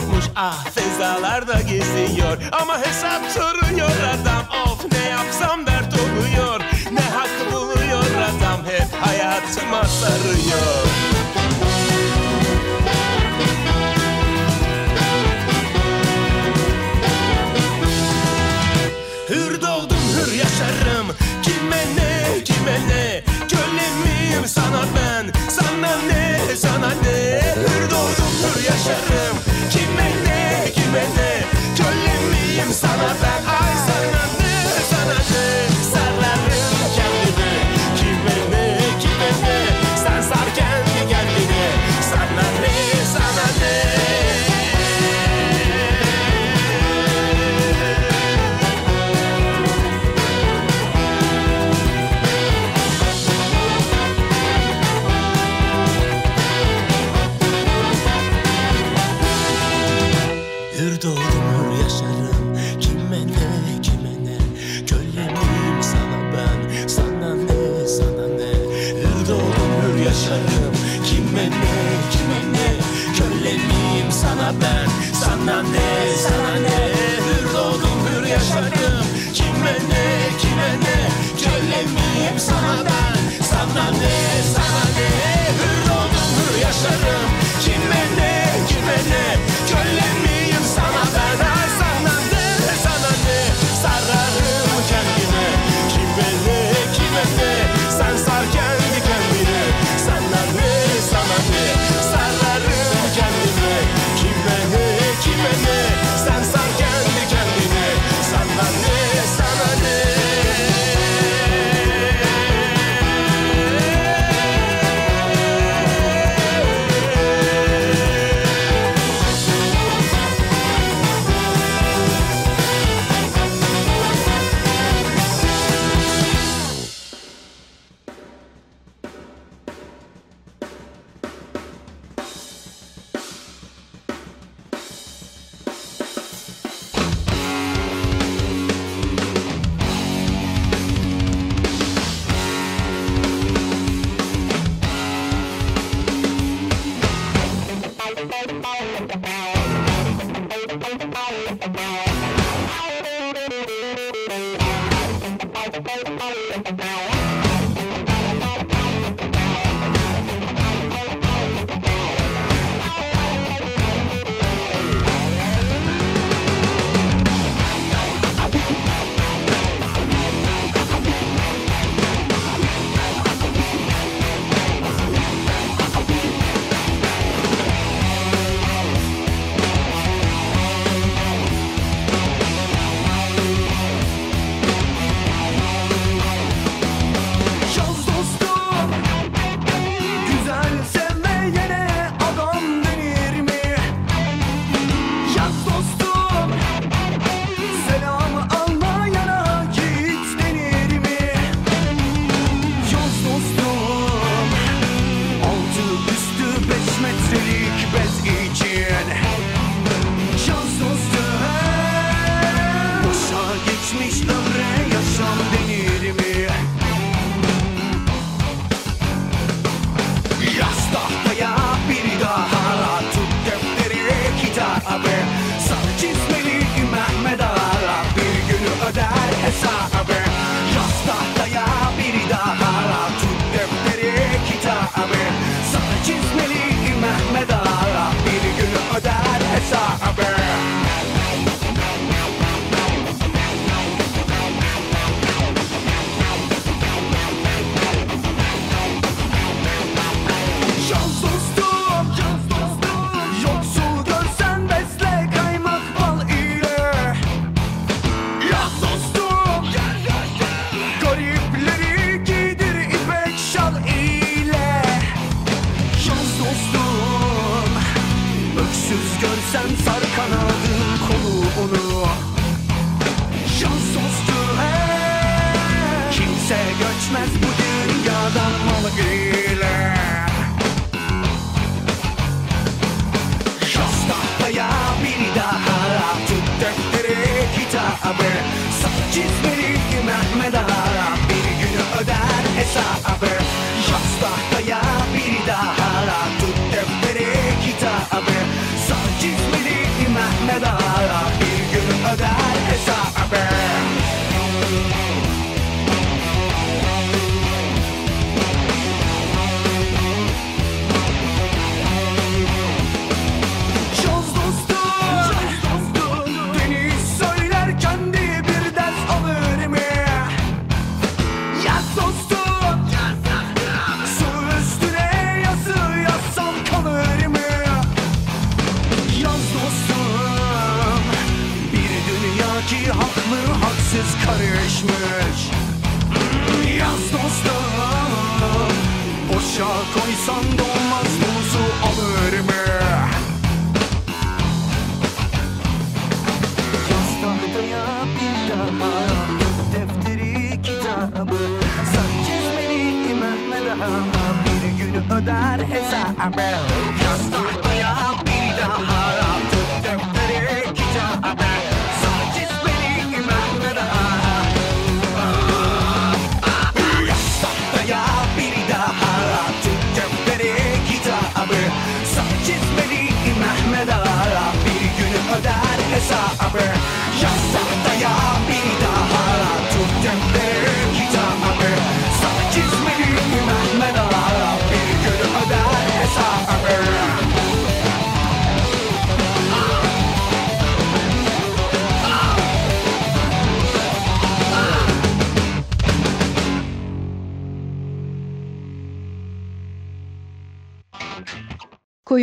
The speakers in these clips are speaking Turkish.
yokmuş. Ah Fezalarda geziyor. Ama hesap soruyor adam. Of ne yapsam dert oluyor. Ne hak buluyor adam. Hep hayatıma sarıyor. Hür doğdum hür yaşarım. Kime ne kime ne? Köleyim sana ben. Bye-bye.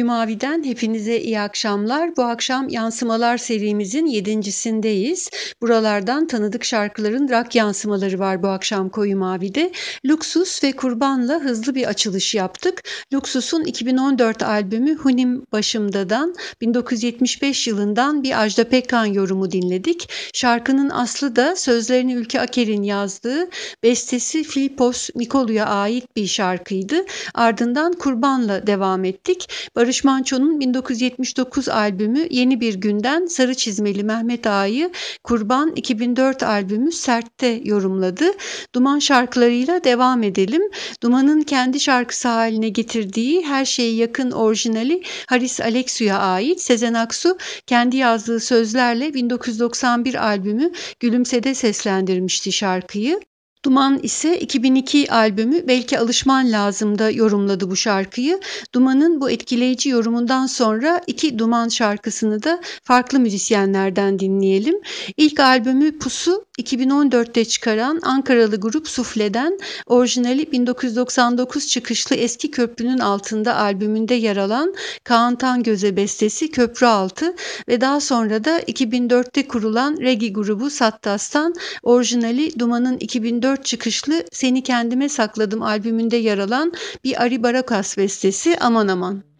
Mavi'den hepinize iyi akşamlar. Bu akşam Yansımalar serimizin yedincisindeyiz. Buralardan tanıdık şarkıların rock yansımaları var bu akşam Koyu Mavi'de. Luxus ve Kurban'la hızlı bir açılış yaptık. Luxus'un 2014 albümü Hunim Başımda'dan 1975 yılından bir Ajda Pekkan yorumu dinledik. Şarkının aslı da sözlerini Ülke Aker'in yazdığı, bestesi Filipos Nikolu'ya ait bir şarkıydı. Ardından Kurban'la devam ettik. Barış Manço'nun 1979 albümü Yeni Bir Günden Sarı Çizmeli Mehmet Ağa'yı Kurban 2004 albümü Sert'te yorumladı. Duman şarkılarıyla devam edelim. Duman'ın kendi şarkısı haline getirdiği Her Şeye Yakın orijinali Haris Aleksu'ya ait Sezen Aksu kendi yazdığı sözlerle 1991 albümü Gülümse'de seslendirmişti şarkıyı. Duman ise 2002 albümü Belki Alışman Lazım'da yorumladı bu şarkıyı. Duman'ın bu etkileyici yorumundan sonra iki Duman şarkısını da farklı müzisyenlerden dinleyelim. İlk albümü Pusu 2014'te çıkaran Ankaralı grup Sufle'den orijinali 1999 çıkışlı Eski Köprünün Altında albümünde yer alan Kaan Tangöze bestesi Köprü Altı ve daha sonra da 2004'te kurulan reggae grubu Sattas'tan orijinali Duman'ın 2004 çıkışlı Seni Kendime Sakladım albümünde yer alan bir Ari Barakas bestesi Aman Aman.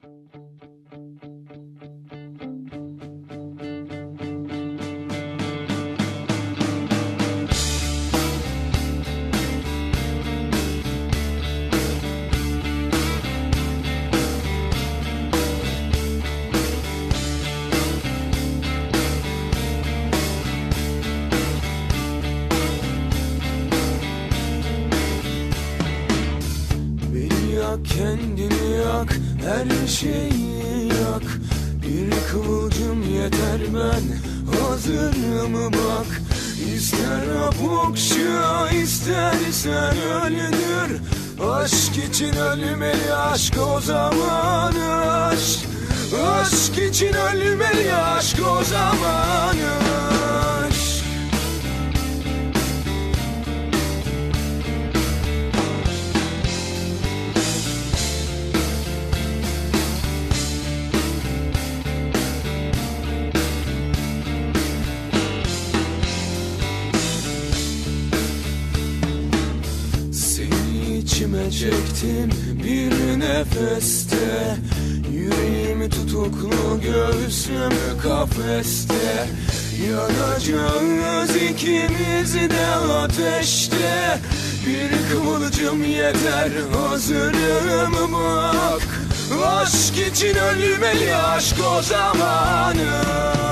Kendini yak her şeyi yak. Bir kıvılcım yeter ben hazırım bak. İster apokşa istersen öldür Aşk için ölmeli aşk o zaman aşk. Aşk için ölmeli aşk o zaman aşk çektim bir nefeste. Yüreğimi tutuklu göğsümü kafeste. Yanacağız ikimiz de ateşte. Bir kıvılcım yeter hazırım bak. Aşk için ölmeli aşk o zamanı.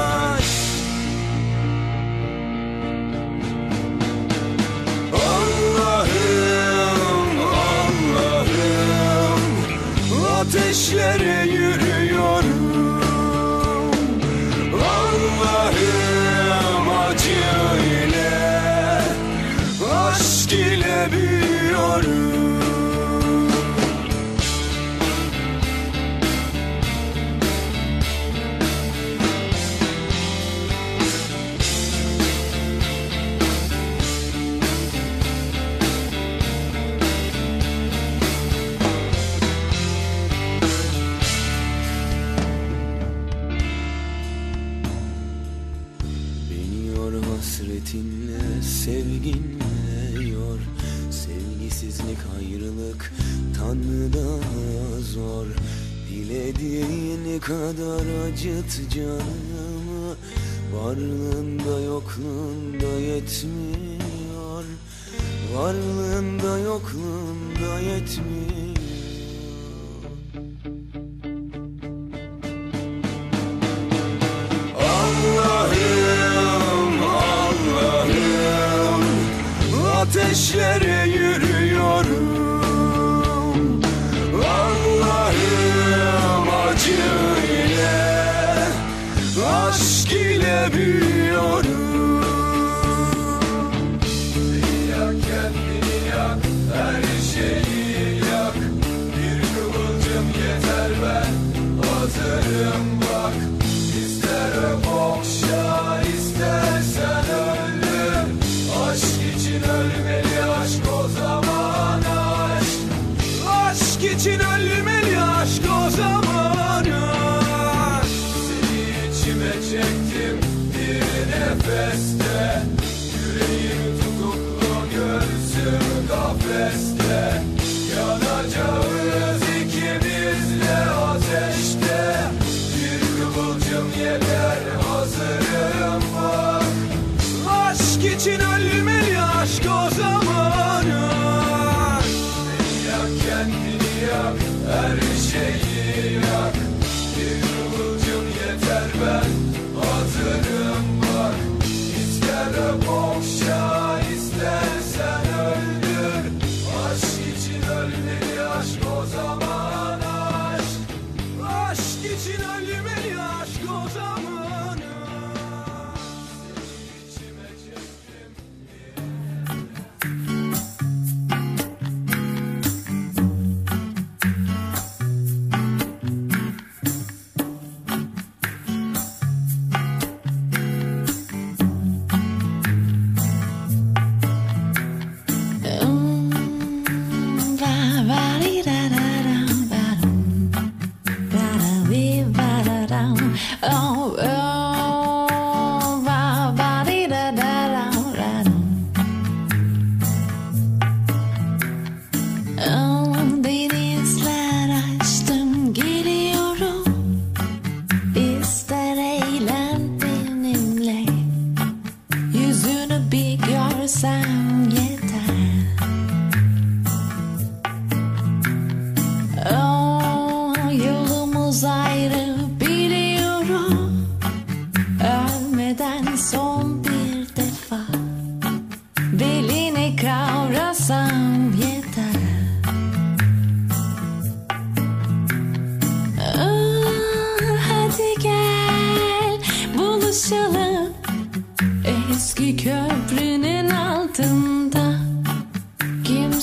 ateşlere yürü. bilmiyor Sevgisizlik ayrılık Tanrı Tanrı'dan zor. Dilediğin kadar acıt canımı. Varlığında yokluğunda yetmiyor. Varlığında yokluğunda yetmiyor. düşlerim her şey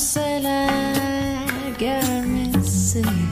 seller, girl, missing.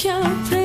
Eski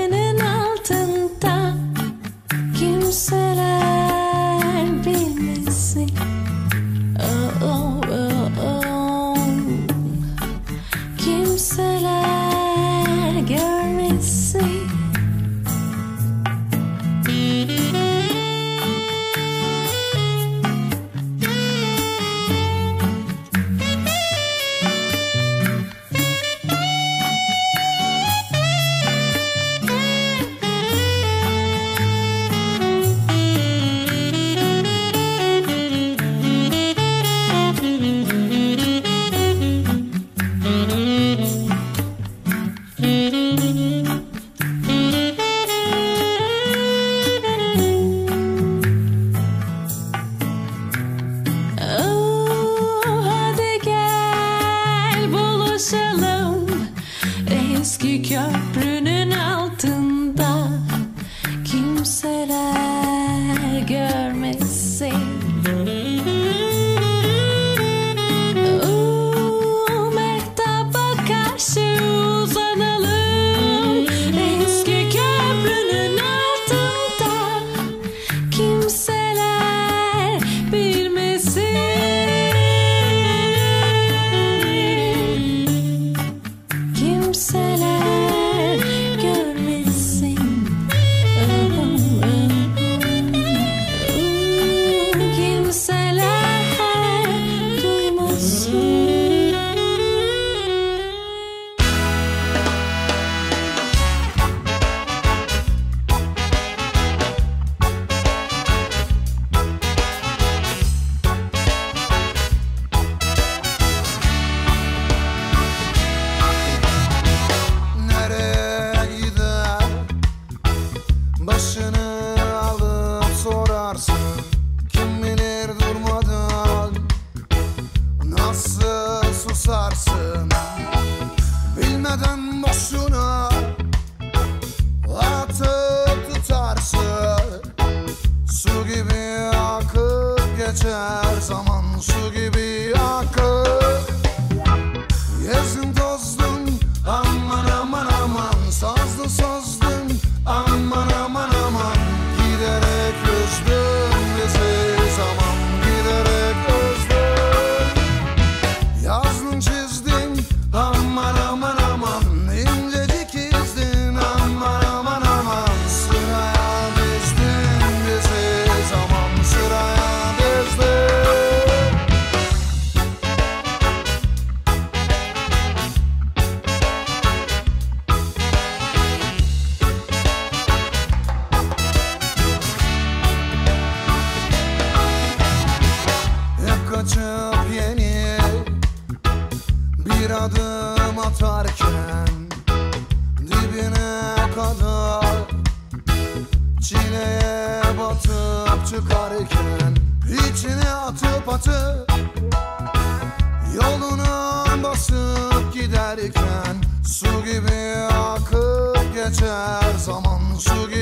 zaman Su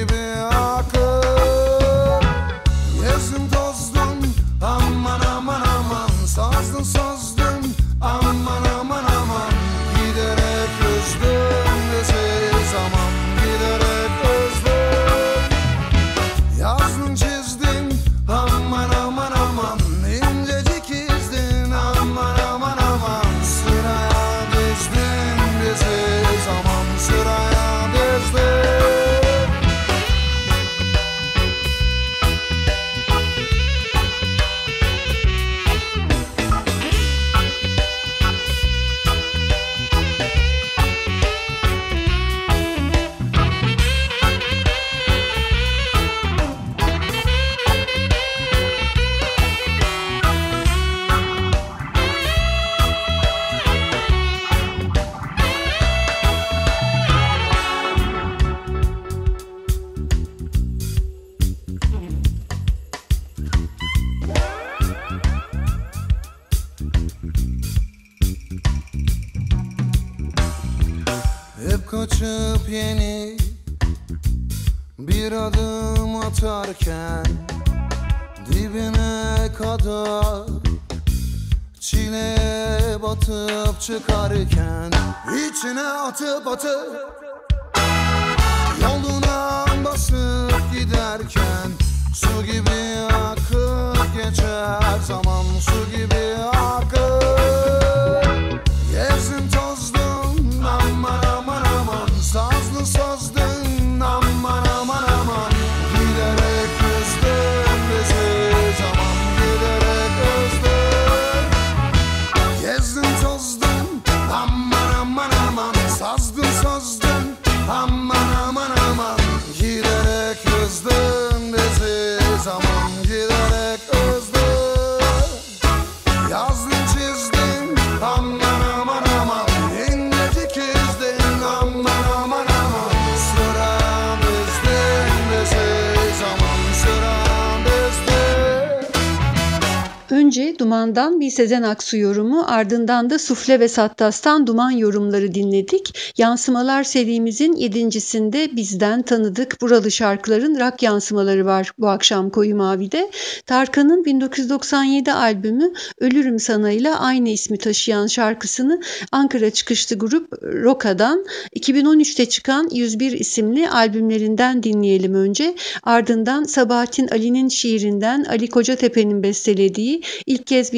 Sezen Aksu yorumu ardından da Sufle ve Sattas'tan Duman yorumları dinledik. Yansımalar serimizin yedincisinde bizden tanıdık buralı şarkıların rock yansımaları var bu akşam Koyu Mavi'de. Tarkan'ın 1997 albümü Ölürüm Sana ile aynı ismi taşıyan şarkısını Ankara çıkışlı grup Roka'dan 2013'te çıkan 101 isimli albümlerinden dinleyelim önce. Ardından Sabahattin Ali'nin şiirinden Ali Kocatepe'nin bestelediği ilk kez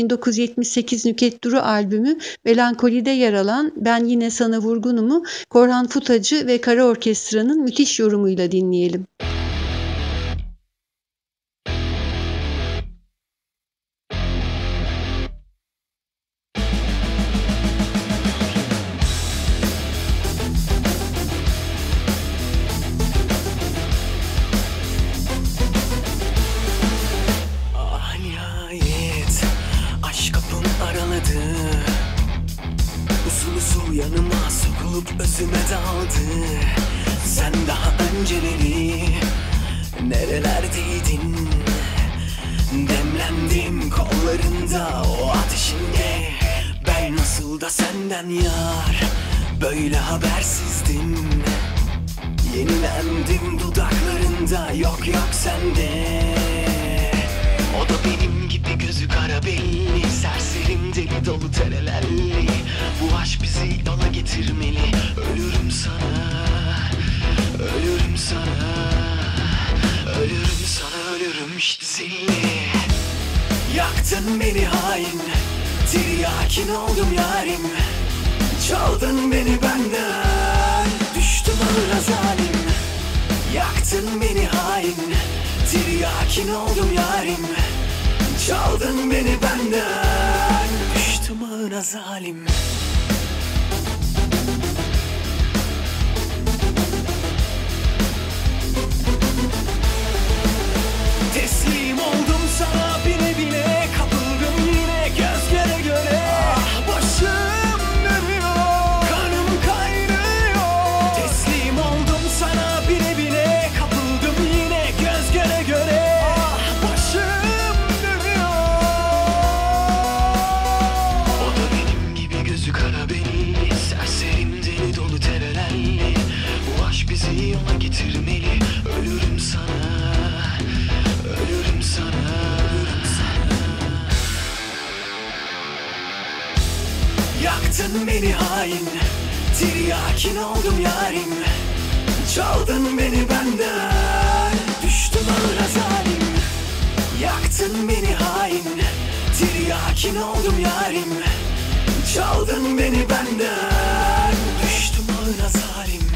1978 Nüket Duru albümü Melankoli'de yer alan Ben Yine Sana Vurgunum'u Korhan Futacı ve Kara Orkestra'nın müthiş yorumuyla dinleyelim. Ah yanıma sokulup özüme daldı. Sen daha önceleri nerelerdeydin? Demlendim kollarında o ateşinde. Ben nasıl da senden yar Böyle habersizdim. Yenilendim dudaklarında yok yok sende gözü kara belli Serserim deli dolu terelelli Bu aşk bizi yola getirmeli. Ölürüm sana Ölürüm sana Ölürüm sana ölürüm işte zilli. Yaktın beni hain Tiryakin oldum yarim. Çaldın beni benden Düştüm ağıra zalim. Yaktın beni hain Tiryakin oldum yarim Çaldın beni benden. Düştüm ağına zalim Yaktın beni hain Tiryakin oldum yarim. Çaldın beni benden Düştüm ağıra zalim Yaktın beni hain Tiryakin oldum yarim. Çaldın beni benden Düştüm ağına zalim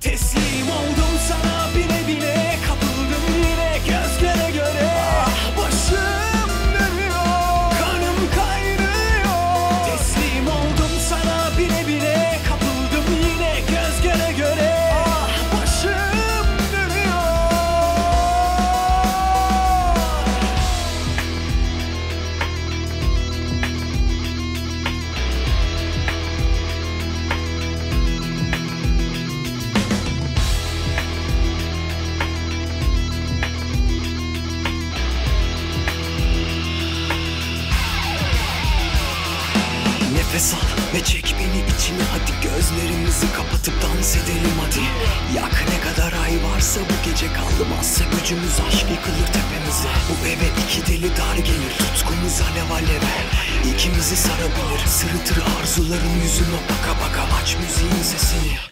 Teslim oldum sana bile bile Kapıldım yine göz göre göre. Ah içine. Hadi gözlerimizi kapatıp dans edelim hadi. Yak ne kadar ay varsa bu gece kalmazsa Gücümüz aşk yıkılır tepemize. Bu eve iki deli dar gelir. Tutkumuz alev alev İkimizi sarabilir. Sırıtır arzuların yüzüne baka baka. Aç müziğin sesini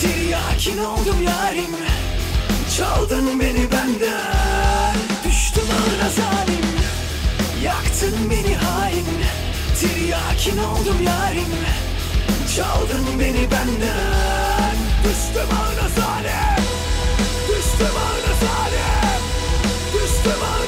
Tiryakin oldum yarim. Çaldın beni benden. Düştüm ağına zalim. Yaktın beni hain. Tiryakin oldum yarim. Çaldın beni benden. Düştüm ağına zalim. Düştüm ağına zalim. Düştüm ağına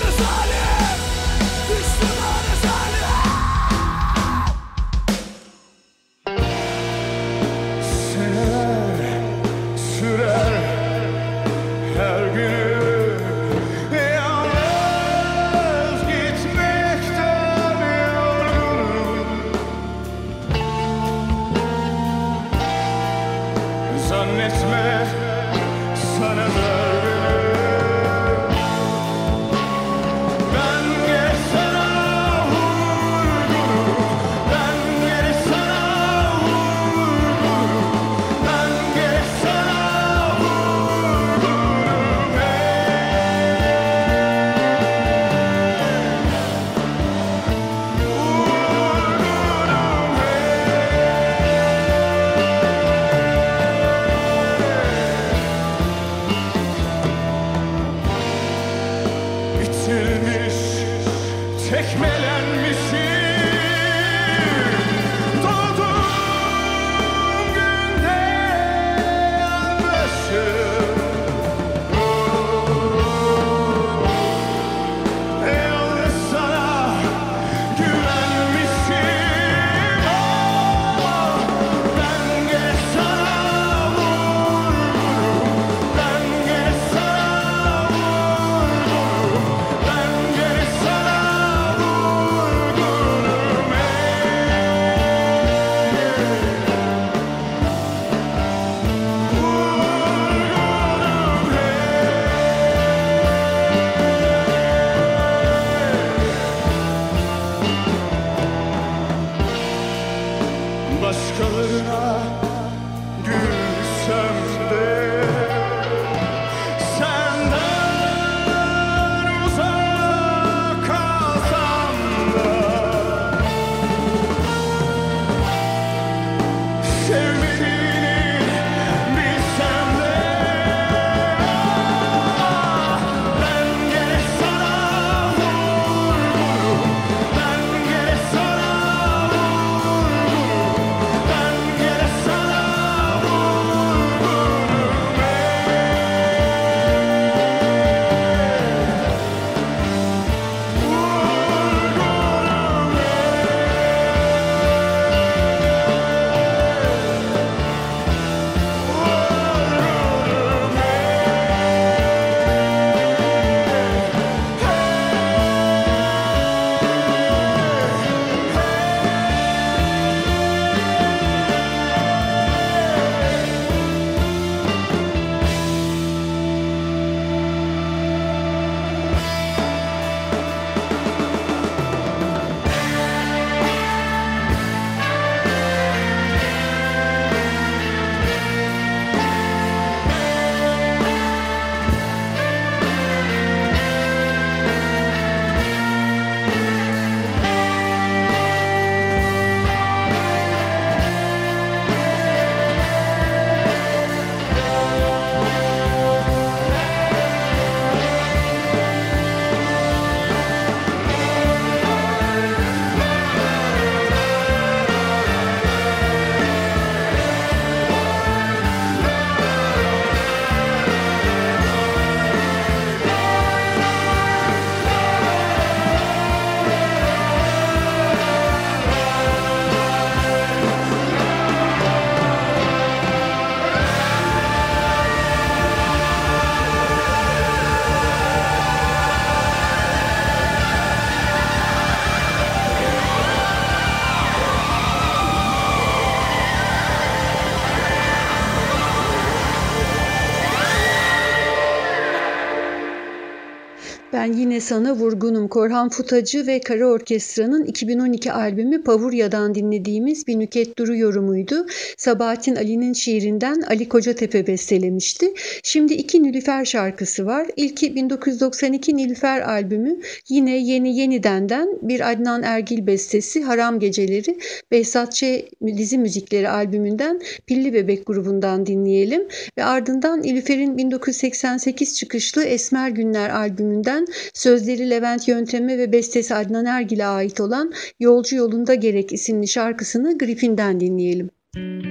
Ben yine sana vurgunum. Korhan Futacı ve Kara Orkestra'nın 2012 albümü Pavurya'dan dinlediğimiz bir Nüket Duru yorumuydu. Sabahattin Ali'nin şiirinden Ali Kocatepe bestelemişti. Şimdi iki Nilüfer şarkısı var. İlki 1992 Nilüfer albümü yine Yeni Yenidenden bir Adnan Ergil bestesi Haram Geceleri Behzat Ç. dizi müzikleri albümünden Pilli Bebek grubundan dinleyelim ve ardından Nilüfer'in 1988 çıkışlı Esmer Günler albümünden sözleri Levent Yönteme ve bestesi Adnan Ergil'e ait olan Yolcu Yolunda Gerek isimli şarkısını Griffin'den dinleyelim. Aklım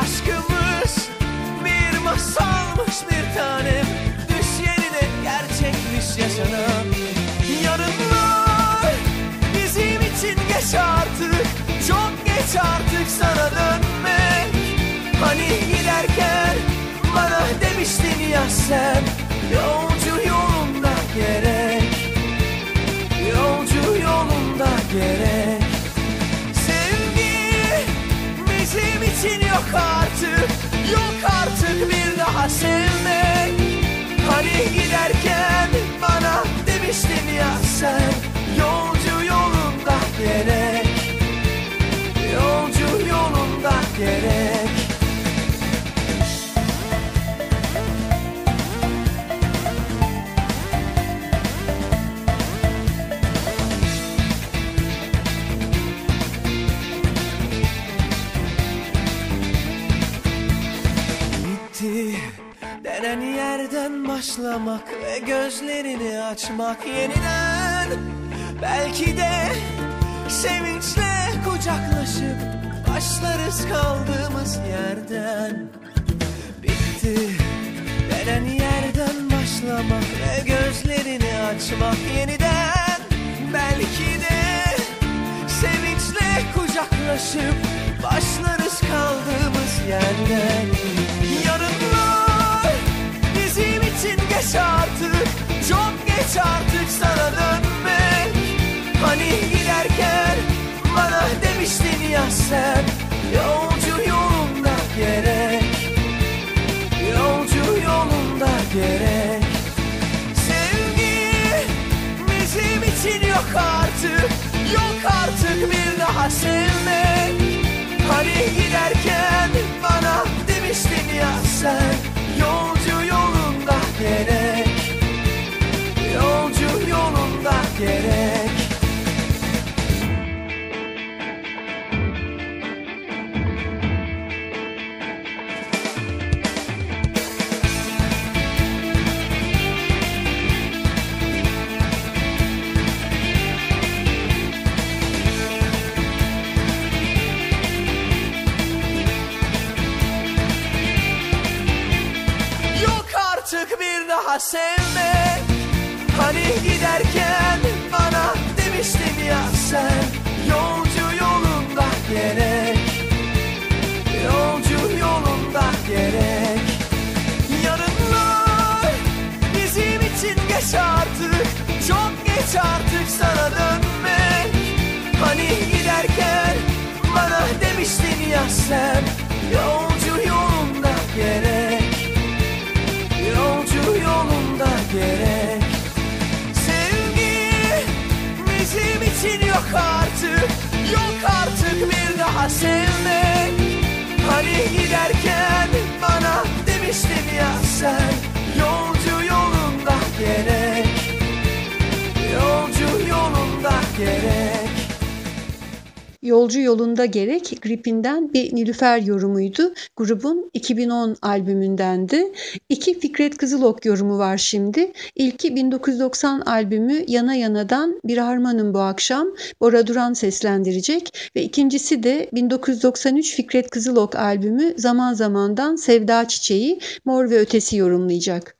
Aşkımız bir masalmış bir tanem Düş yerine gerçekmiş yaşanan Yarınlar bizim için geç artık Çok geç artık sana dönmek. Hani giderken bana demiştin ya sen Yolcu yolunda gerek Yolcu yolunda gerek yok artık Yok artık bir daha sevmek. Hani giderken bana demiştin ya sen başlamak ve gözlerini açmak yeniden. Belki de sevinçle kucaklaşıp başlarız kaldığımız yerden. Bitti. Denen yerden başlamak ve gözlerini açmak yeniden. Belki de sevinçle kucaklaşıp başlarız kaldığımız yerden için geç artık. Çok geç artık sana dönmek. Hani giderken bana demiştin ya sen yolunda geç artık Çok geç artık sana dönmek. Hani giderken bana demiştin ya sen Yolcu yolunda gerek. Yolcu yolunda gerek gerek Yolcu Yolunda Gerek Grip'inden bir Nilüfer yorumuydu. Grubun 2010 albümündendi. İki Fikret Kızılok yorumu var şimdi. İlki 1990 albümü Yana Yana'dan Bir Harmanım bu akşam Bora Duran seslendirecek ve ikincisi de 1993 Fikret Kızılok albümü Zaman Zaman'dan Sevda Çiçeği Mor ve Ötesi yorumlayacak.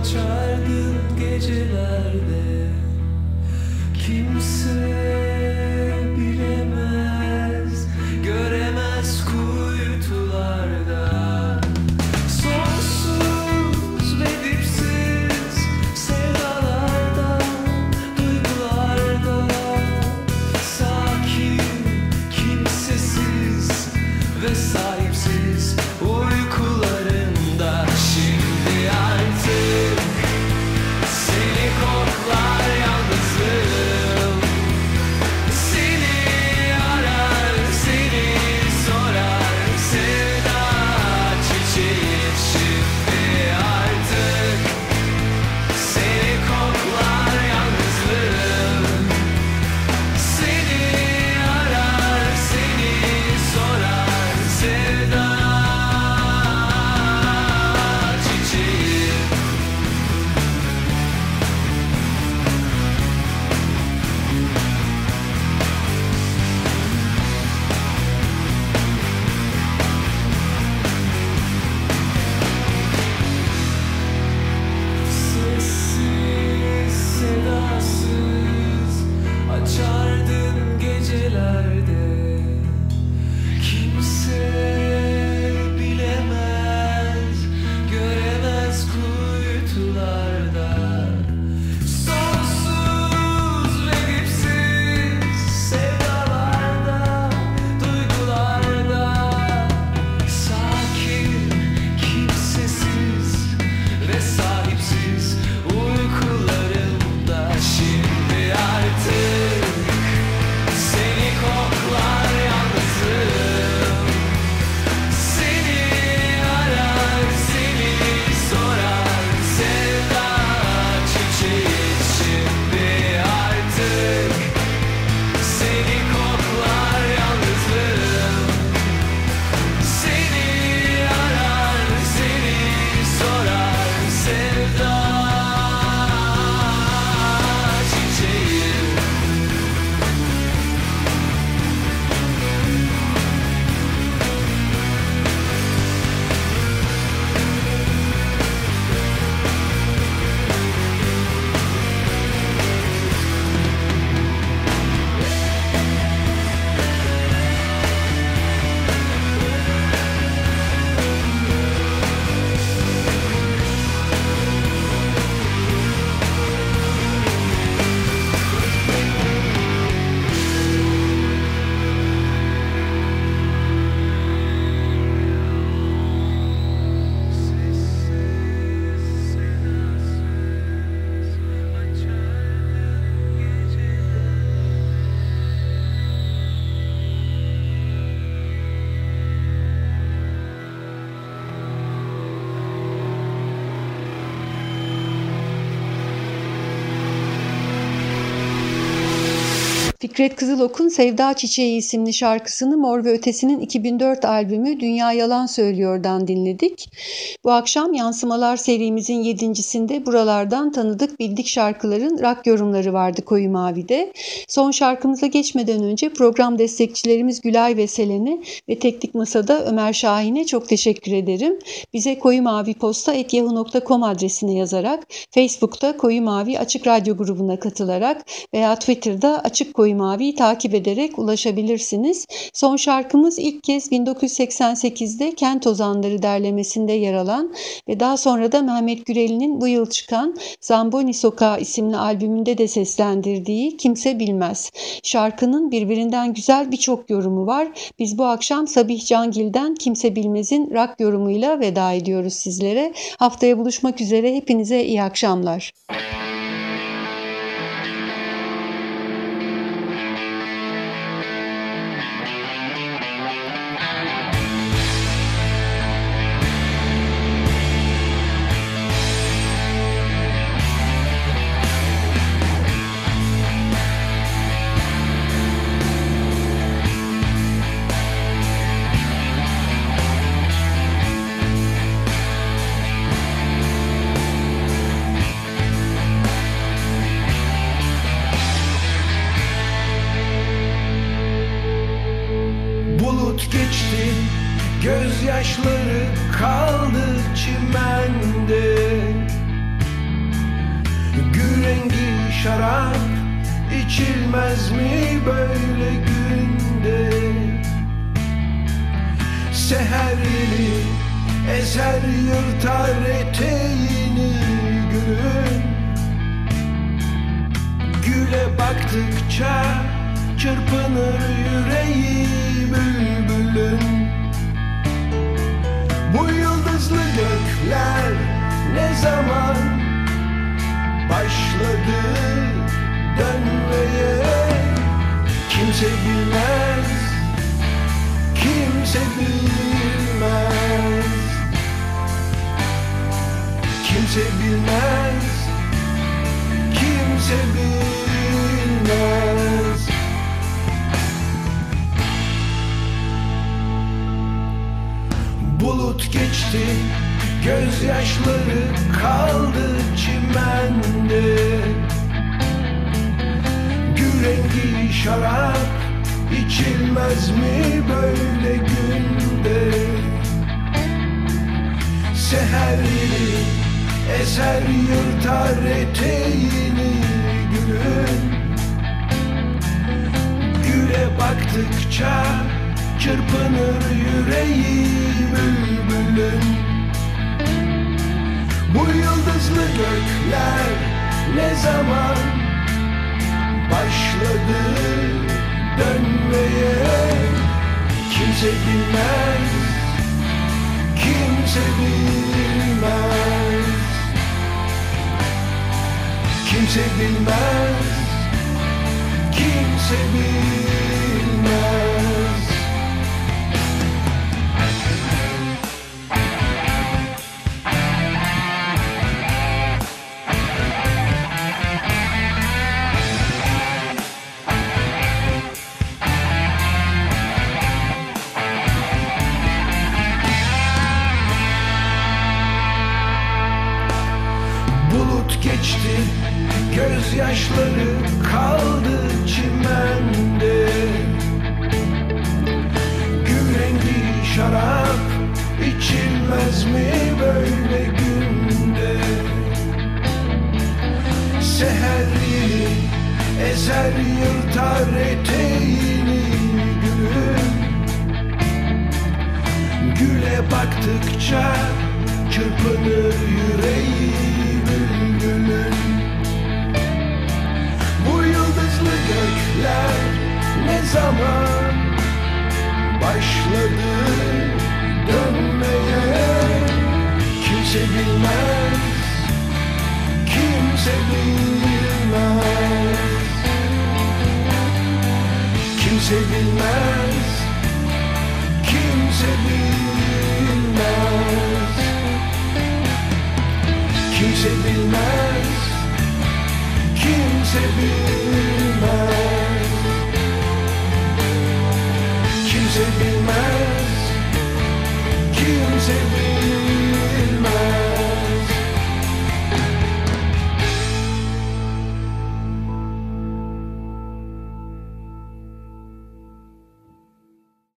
Açardın gecelerde. Kimse Fikret Kızılok'un Sevda Çiçeği isimli şarkısını Mor ve Ötesi'nin 2004 albümü Dünya Yalan Söylüyor'dan dinledik. Bu akşam Yansımalar serimizin yedincisinde buralardan tanıdık bildik şarkıların rock yorumları vardı Koyu Mavi'de. Son şarkımıza geçmeden önce program destekçilerimiz Gülay ve Selen'e ve Teknik Masa'da Ömer Şahin'e çok teşekkür ederim. Bize koyu mavi posta yahoo.com adresine yazarak, Facebook'ta Koyu Mavi Açık Radyo grubuna katılarak veya Twitter'da Açık Koyu Mavi Mavi'yi takip ederek ulaşabilirsiniz. Son şarkımız ilk kez 1988'de Kent Ozanları derlemesinde yer alan ve daha sonra da Mehmet Gürel'in bu yıl çıkan Zamboni Sokağı isimli albümünde de seslendirdiği Kimse Bilmez. Şarkının birbirinden güzel birçok yorumu var. Biz bu akşam Sabih Cangil'den Kimse Bilmez'in rock yorumuyla veda ediyoruz sizlere. Haftaya buluşmak üzere. Hepinize iyi akşamlar. Bulut Yeli ezer yırtar eteğini gülün. Güle baktıkça çırpınır yüreği bülbülün. Bu yıldızlı gökler ne zaman başladı dönmeye? Kimse bilmez, kimse bilmez Kimse bilmez, kimse bilmez. Bulut geçti, gözyaşları kaldı çimende. Gül rengi şarap içilmez mi böyle günde Seher yeli eser yırtar eteğini gülün Güle baktıkça çırpınır yüreği bülbülün Bu yıldızlı gökler ne zaman başladı dönmeye? Kimse bilmez, kimse bilmez. Kimse bilmez, kimse bilmez